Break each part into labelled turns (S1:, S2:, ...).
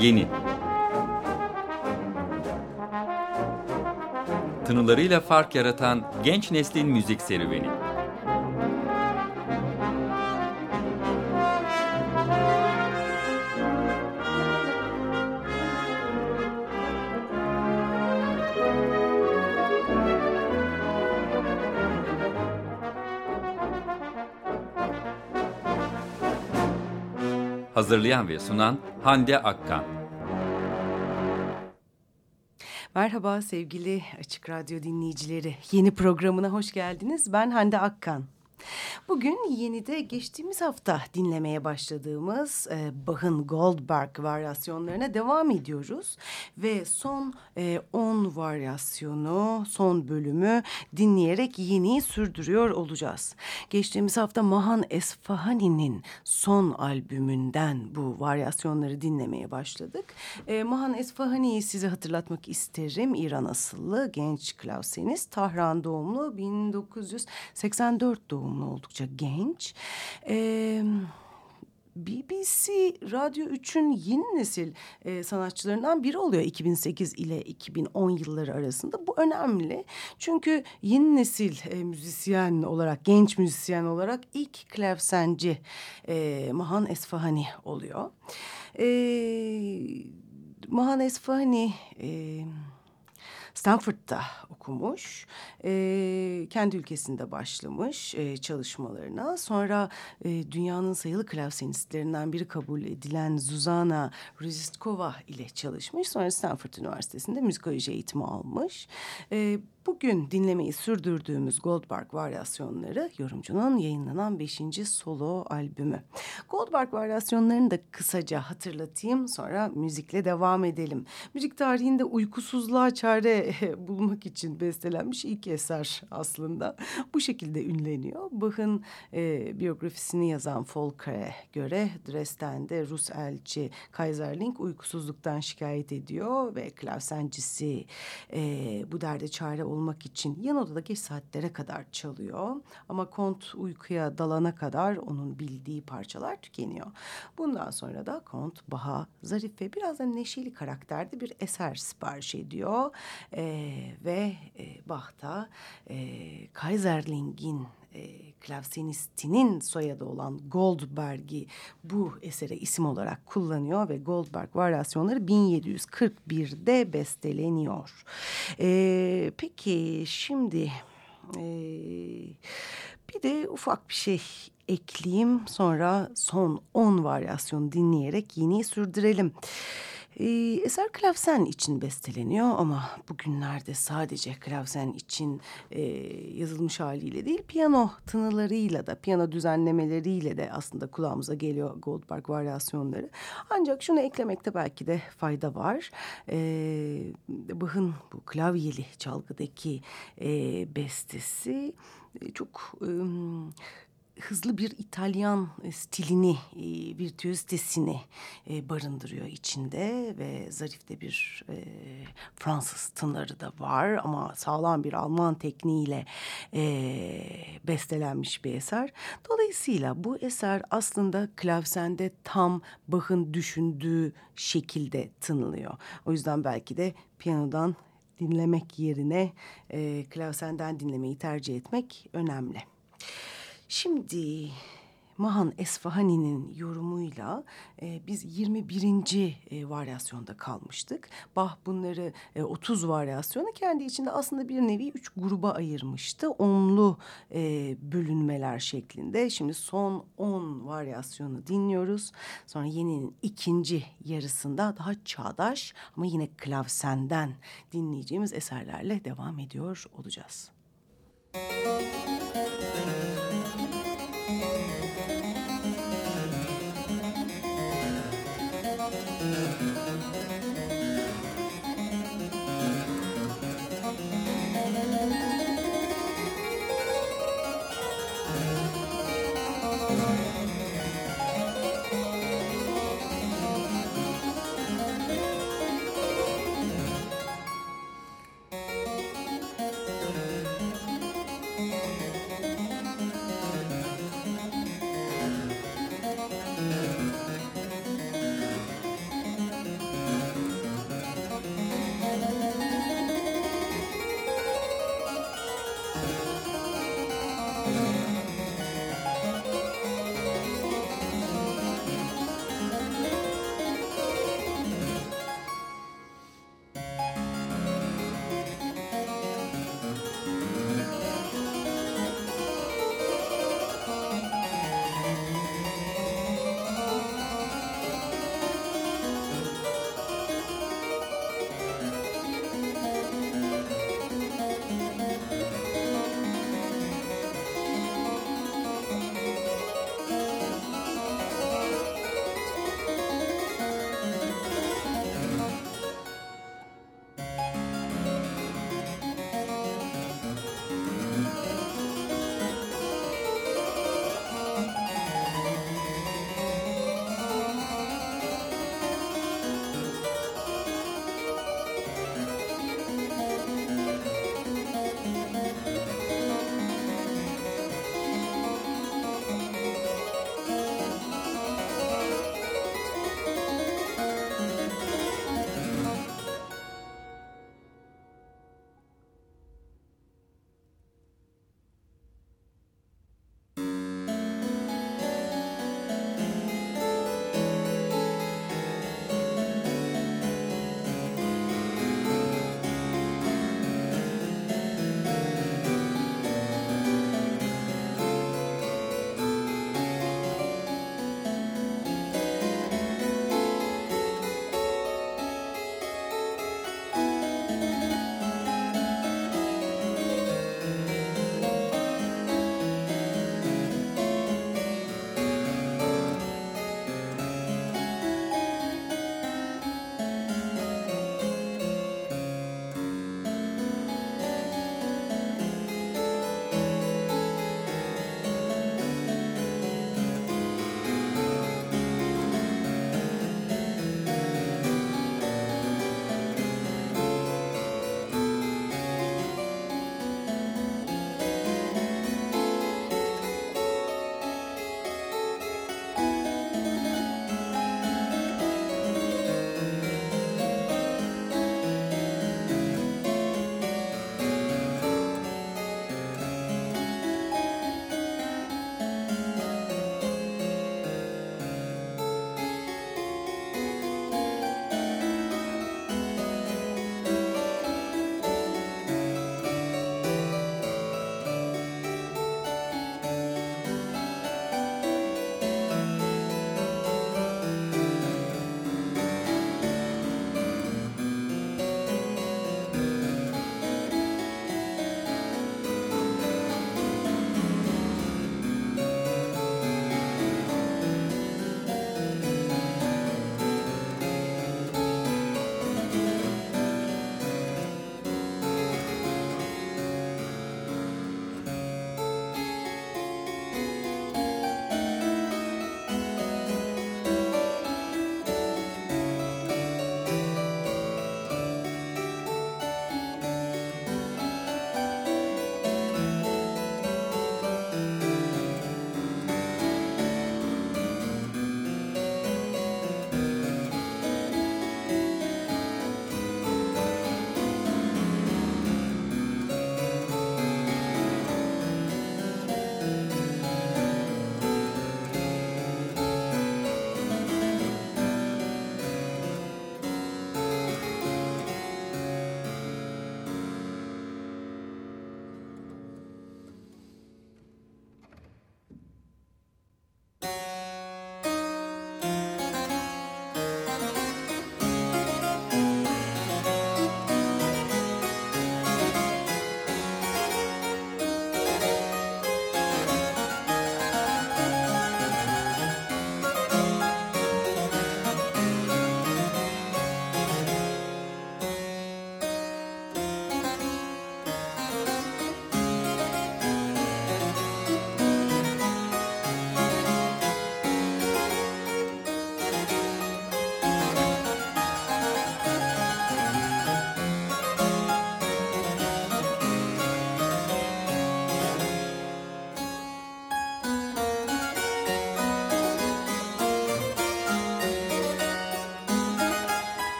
S1: Yeni Tınılarıyla fark yaratan genç neslin müzik serüveni. Hazırlayan ve sunan Hande Akkan.
S2: Merhaba sevgili Açık Radyo dinleyicileri. Yeni programına hoş geldiniz. Ben Hande Akkan. Bugün yeni de geçtiğimiz hafta dinlemeye başladığımız e, Bach'ın Goldberg varyasyonlarına devam ediyoruz. Ve son 10 e, varyasyonu, son bölümü dinleyerek yeni sürdürüyor olacağız. Geçtiğimiz hafta Mahan Esfahani'nin son albümünden bu varyasyonları dinlemeye başladık. E, Mahan Esfahani'yi size hatırlatmak isterim. İran asıllı genç klavsenist, Tahran doğumlu, 1984 doğumlu oldukça oldukça genç. Ee, BBC Radyo 3'ün yeni nesil e, sanatçılarından biri oluyor 2008 ile 2010 yılları arasında. Bu önemli çünkü yeni nesil e, müzisyen olarak, genç müzisyen olarak ilk klavsenci e, Mahan Esfahani oluyor. E, Mahan Esfahani... E, Stanford'da okumuş. E, kendi ülkesinde başlamış e, çalışmalarına. Sonra e, dünyanın sayılı klavsenistlerinden biri kabul edilen Zuzana Rizistkova ile çalışmış. Sonra Stanford Üniversitesi'nde müzikoloji eğitimi almış. E, Bugün dinlemeyi sürdürdüğümüz Goldberg varyasyonları yorumcunun yayınlanan beşinci solo albümü. Goldberg varyasyonlarını da kısaca hatırlatayım sonra müzikle devam edelim. Müzik tarihinde uykusuzluğa çare bulmak için bestelenmiş ilk eser aslında. Bu şekilde ünleniyor. Bach'ın e, biyografisini yazan Volker'e göre Dresden'de Rus elçi Kaiserling uykusuzluktan şikayet ediyor ve klavsencisi e, bu derde çare olmak olmak için yan odada geç saatlere kadar çalıyor. Ama Kont uykuya dalana kadar onun bildiği parçalar tükeniyor. Bundan sonra da Kont Baha, zarif ve biraz da neşeli karakterde bir eser sipariş ediyor. E, ve e, Bach'ta e, Kaiserling'in e, klavsenistinin soyadı olan Goldberg'i bu esere isim olarak kullanıyor ve Goldberg varyasyonları 1741'de besteleniyor. E, peki şimdi e, bir de ufak bir şey ekleyeyim sonra son 10 varyasyon dinleyerek yeni sürdürelim. Ee, eser klavsen için besteleniyor ama bugünlerde sadece klavsen için e, yazılmış haliyle değil piyano tınılarıyla da piyano düzenlemeleriyle de aslında kulağımıza geliyor Goldberg varyasyonları. Ancak şunu eklemekte belki de fayda var. Ee, Bach'ın bu klavyeli çalgıdaki e, bestesi e, çok... E, hızlı bir İtalyan e, stilini, e, virtüözitesini e, barındırıyor içinde ve zarif de bir e, Fransız tınları da var ama sağlam bir Alman tekniğiyle e, bestelenmiş bir eser. Dolayısıyla bu eser aslında klavsende tam Bach'ın düşündüğü şekilde tınlıyor. O yüzden belki de piyanodan dinlemek yerine klavsenden dinlemeyi tercih etmek önemli. Şimdi Mahan Esfahani'nin yorumuyla e, biz 21. E, varyasyonda kalmıştık. Bach bunları e, 30 varyasyonu kendi içinde aslında bir nevi üç gruba ayırmıştı. Onlu e, bölünmeler şeklinde. Şimdi son 10 varyasyonu dinliyoruz. Sonra yeninin ikinci yarısında daha çağdaş ama yine klavsenden dinleyeceğimiz eserlerle devam ediyor olacağız. Müzik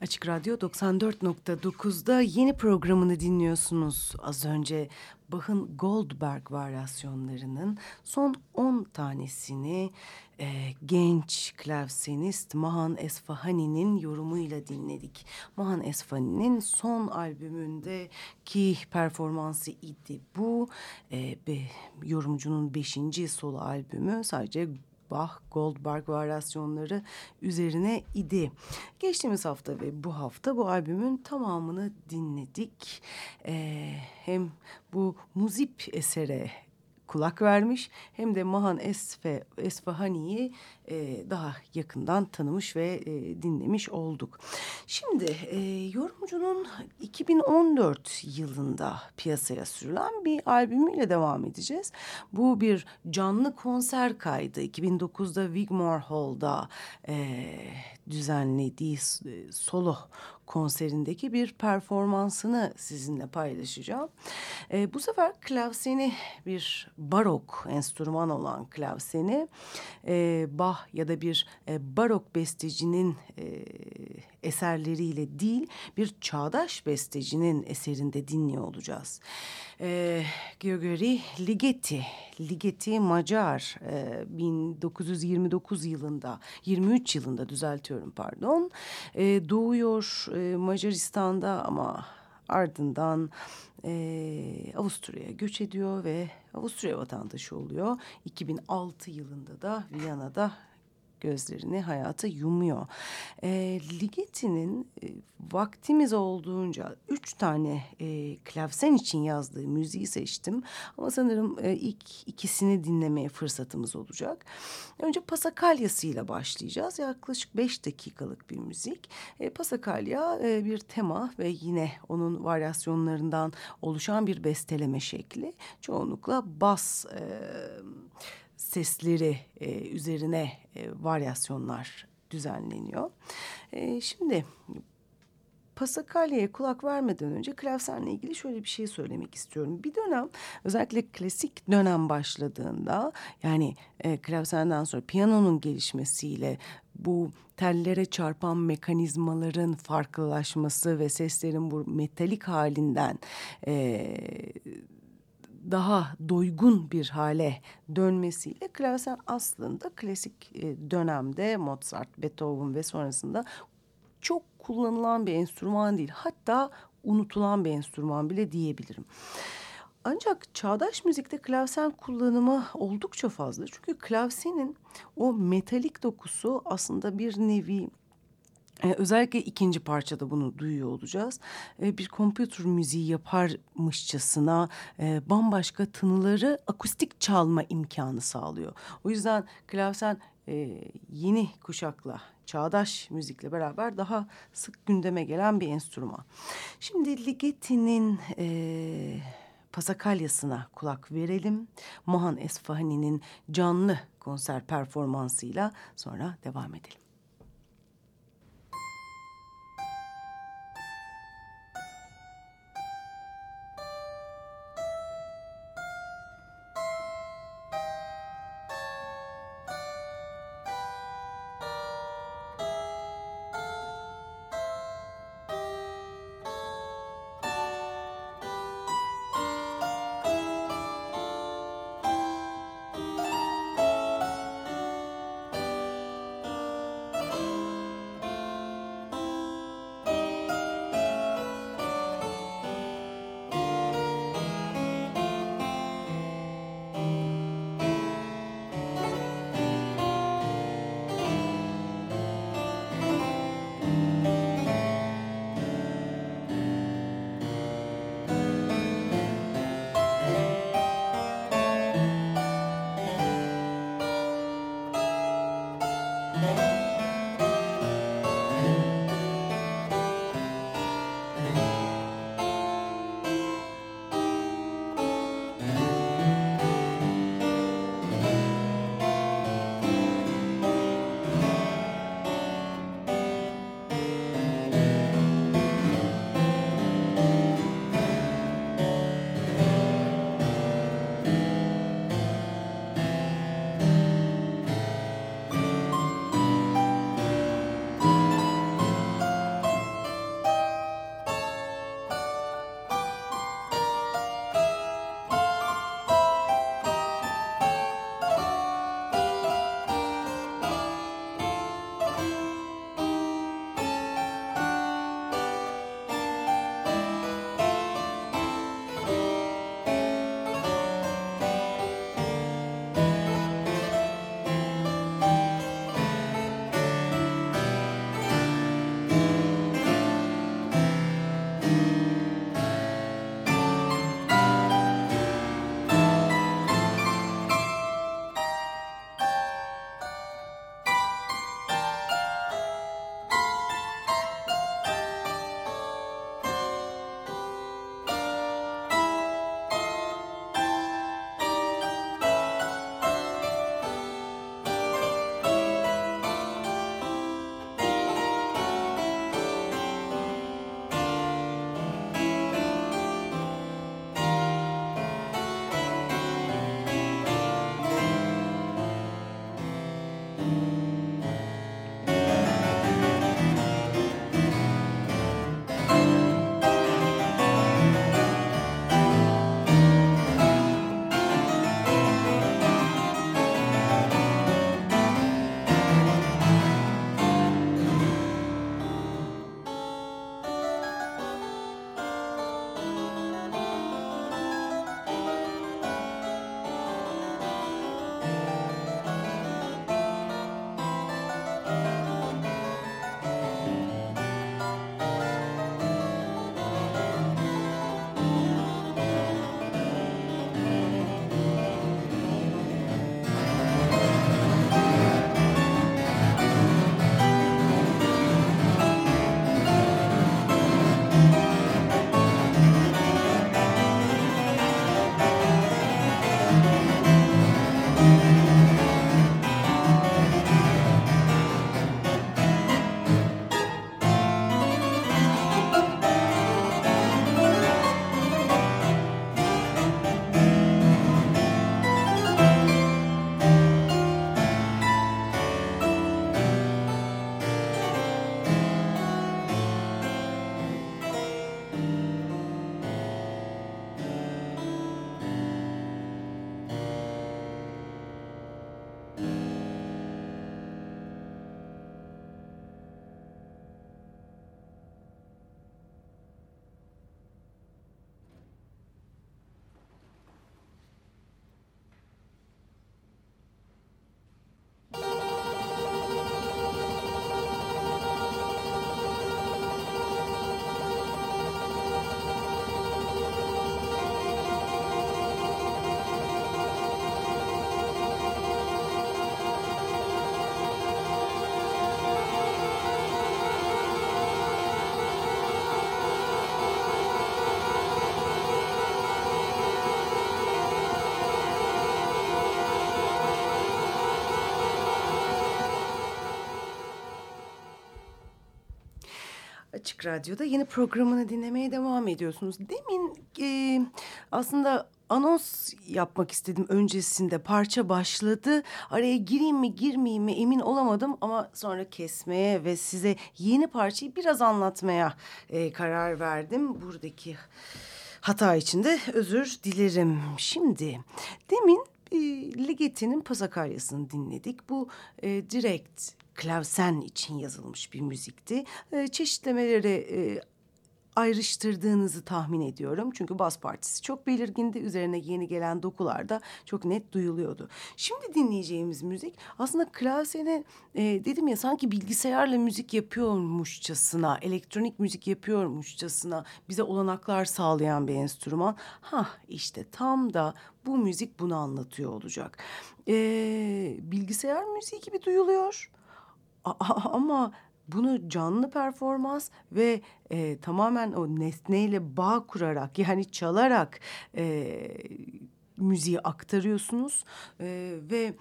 S2: Açık Radyo 94.9'da yeni programını dinliyorsunuz. Az önce Bach'ın Goldberg varyasyonlarının son 10 tanesini e, genç klavsenist Mahan Esfahani'nin yorumuyla dinledik. Mahan Esfahani'nin son albümündeki performansı idi bu. E, be, yorumcunun beşinci solo albümü sadece Bach, Goldberg varyasyonları üzerine idi. Geçtiğimiz hafta ve bu hafta bu albümün tamamını dinledik. Ee, hem bu muzip esere kulak vermiş hem de Mahan Esfe, Esfahani'yi e, daha yakından tanımış ve e, dinlemiş olduk. Şimdi e, yorumcunun 2014 yılında piyasaya sürülen bir albümüyle devam edeceğiz. Bu bir canlı konser kaydı. 2009'da Wigmore Hall'da e, düzenlediği e, solo konserindeki bir performansını sizinle paylaşacağım. E, bu sefer klavseni bir barok enstrüman olan klavseni e, Bach ya da bir e, barok bestecinin e, eserleriyle değil bir çağdaş bestecinin eserinde dinliyor olacağız. E, Gregory Ligeti, Ligeti Macar e, 1929 yılında 23 yılında düzeltiyorum pardon e, doğuyor e, Macaristan'da ama ardından e, Avusturya'ya göç ediyor ve Avusturya vatandaşı oluyor. 2006 yılında da Viyana'da gözlerini hayata yumuyor. E, Ligeti'nin e, vaktimiz olduğunca üç tane e, klavsen için yazdığı müziği seçtim. Ama sanırım e, ilk ikisini dinlemeye fırsatımız olacak. Önce Pasakalya ile başlayacağız. Yaklaşık beş dakikalık bir müzik. E, Pasakalya e, bir tema ve yine onun varyasyonlarından oluşan bir besteleme şekli. Çoğunlukla bas... E, sesleri e, üzerine e, varyasyonlar düzenleniyor. E, şimdi Pasakalya'ya kulak vermeden önce klavsenle ilgili şöyle bir şey söylemek istiyorum. Bir dönem özellikle klasik dönem başladığında yani e, klavsenden sonra piyanonun gelişmesiyle bu tellere çarpan mekanizmaların farklılaşması ve seslerin bu metalik halinden e, daha doygun bir hale dönmesiyle klavsen aslında klasik e, dönemde Mozart, Beethoven ve sonrasında çok kullanılan bir enstrüman değil. Hatta unutulan bir enstrüman bile diyebilirim. Ancak çağdaş müzikte klavsen kullanımı oldukça fazla. Çünkü klavsenin o metalik dokusu aslında bir nevi ee, özellikle ikinci parçada bunu duyuyor olacağız. Ee, bir kompütür müziği yaparmışçasına e, bambaşka tınıları akustik çalma imkanı sağlıyor. O yüzden klavsen e, yeni kuşakla çağdaş müzikle beraber daha sık gündeme gelen bir enstrüman. Şimdi Ligeti'nin e, Pasakalyasına kulak verelim. Mohan Esfahani'nin canlı konser performansıyla sonra devam edelim. Açık Radyo'da yeni programını dinlemeye devam ediyorsunuz. Demin e, aslında anons yapmak istedim öncesinde parça başladı. Araya gireyim mi girmeyeyim mi emin olamadım ama sonra kesmeye ve size yeni parçayı biraz anlatmaya e, karar verdim. Buradaki hata içinde özür dilerim. Şimdi demin e, Ligeti'nin Pasakaryası'nı dinledik. Bu e, direkt klavsen için yazılmış bir müzikti. E, çeşitlemeleri e, ayrıştırdığınızı tahmin ediyorum. Çünkü bas partisi çok belirgindi. Üzerine yeni gelen dokular da çok net duyuluyordu. Şimdi dinleyeceğimiz müzik aslında klasene e, dedim ya sanki bilgisayarla müzik yapıyormuşçasına, elektronik müzik yapıyormuşçasına bize olanaklar sağlayan bir enstrüman. Ha işte tam da bu müzik bunu anlatıyor olacak. E, bilgisayar müziği gibi duyuluyor. Ama bunu canlı performans ve e, tamamen o nesneyle bağ kurarak yani çalarak e, müziği aktarıyorsunuz e, ve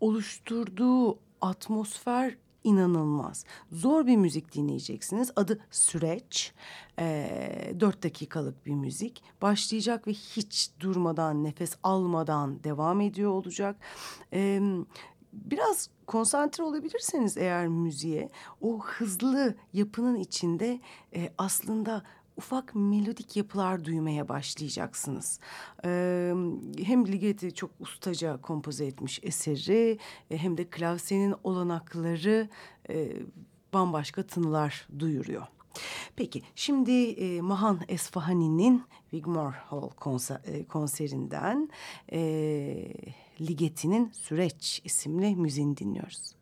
S2: oluşturduğu atmosfer inanılmaz. Zor bir müzik dinleyeceksiniz. Adı Süreç. E, dört dakikalık bir müzik. Başlayacak ve hiç durmadan, nefes almadan devam ediyor olacak. E, biraz konsantre olabilirseniz eğer müziğe o hızlı yapının içinde e, aslında ufak melodik yapılar duymaya başlayacaksınız. Ee, hem Ligeti çok ustaca kompoze etmiş eseri e, hem de klavsenin olanakları e, bambaşka tınılar duyuruyor. Peki şimdi e, Mahan Esfahani'nin Wigmore Hall konser, e, konserinden e, Ligeti'nin Süreç isimli müziğini dinliyoruz.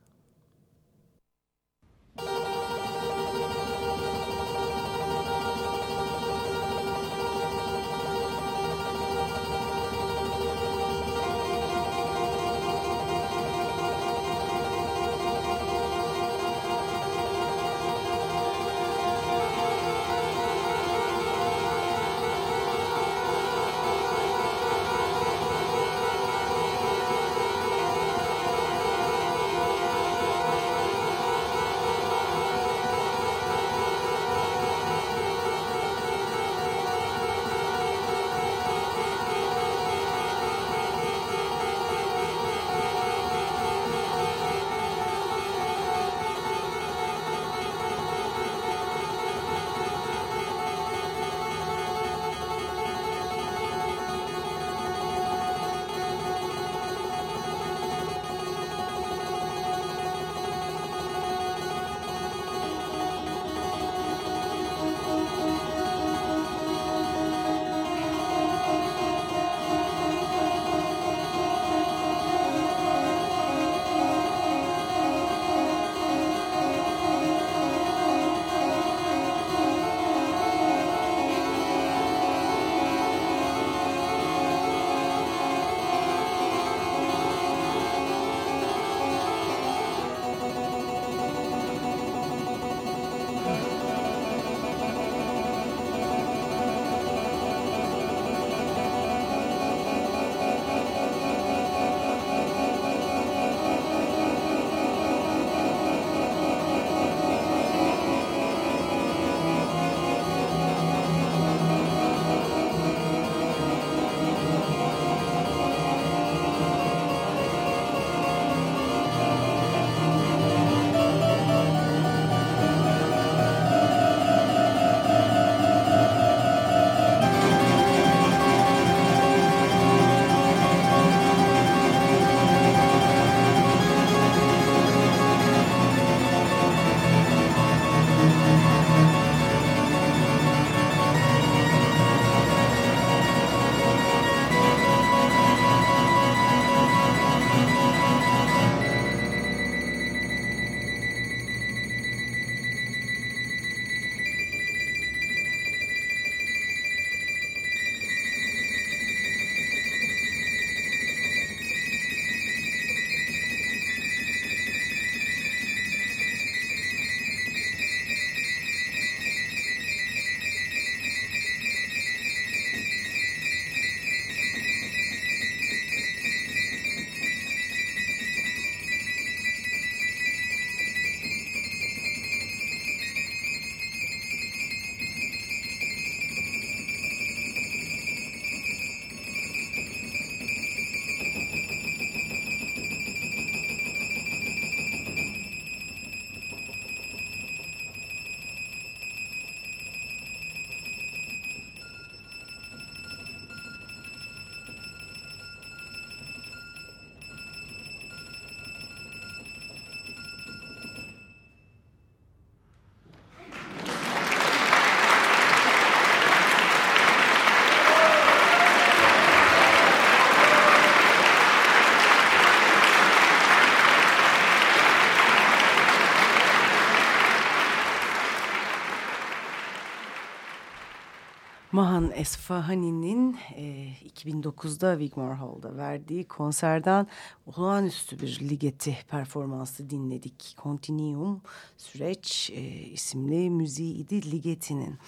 S2: Mahan Esfahani'nin e, 2009'da Wigmore Hall'da verdiği konserden olağanüstü bir ligeti performansı dinledik. Continuum Süreç e, isimli müziğiydi Ligeti'nin.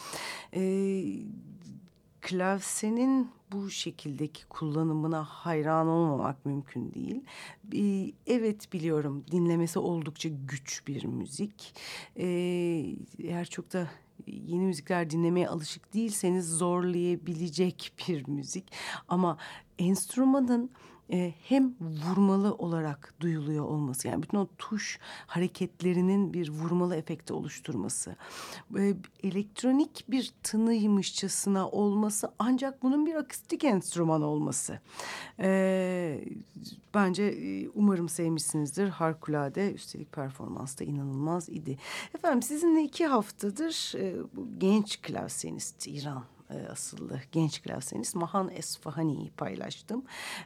S2: E, klavsenin bu şekildeki kullanımına hayran olmamak mümkün değil. Ee, evet biliyorum dinlemesi oldukça güç bir müzik. Ee, eğer çok da yeni müzikler dinlemeye alışık değilseniz zorlayabilecek bir müzik. Ama enstrümanın e, hem vurmalı olarak duyuluyor olması yani bütün o tuş hareketlerinin bir vurmalı efekti oluşturması e, elektronik bir tınıymışçasına olması ancak bunun bir akustik enstrüman olması. E, bence e, umarım sevmişsinizdir. Harikulade üstelik performans da inanılmaz idi. Efendim sizinle iki haftadır e, bu genç klavsenist İran e, asıllı genç klavsenist Mahan Esfahani'yi paylaştım.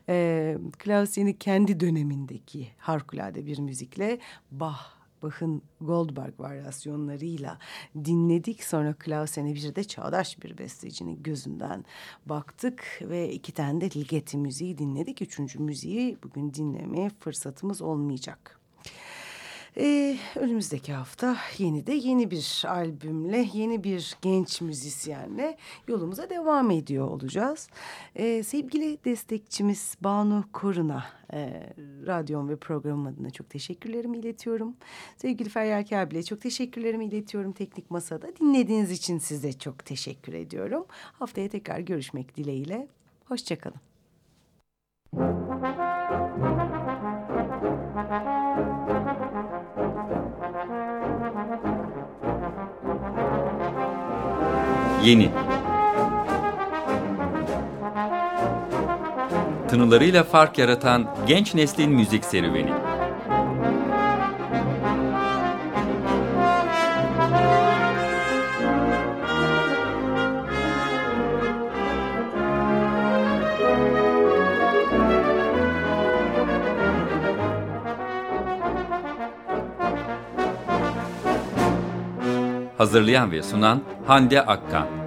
S2: E, klavyeni kendi dönemindeki harikulade bir müzikle Bach Bach'ın Goldberg varyasyonlarıyla dinledik. Sonra klavyene bir de çağdaş bir bestecinin gözünden baktık ve iki tane de Ligeti müziği dinledik. Üçüncü müziği bugün dinlemeye fırsatımız olmayacak. Ee, önümüzdeki hafta yeni de yeni bir albümle, yeni bir genç müzisyenle yolumuza devam ediyor olacağız. Ee, sevgili destekçimiz Banu Korun'a e, radyom ve programım adına çok teşekkürlerimi iletiyorum. Sevgili Feryal Kabil'e çok teşekkürlerimi iletiyorum Teknik Masa'da. Dinlediğiniz için size çok teşekkür ediyorum. Haftaya tekrar görüşmek dileğiyle. Hoşçakalın.
S1: Yeni Tınılarıyla fark yaratan genç neslin müzik serüveni. Hazırlayan ve sunan Hande Akkan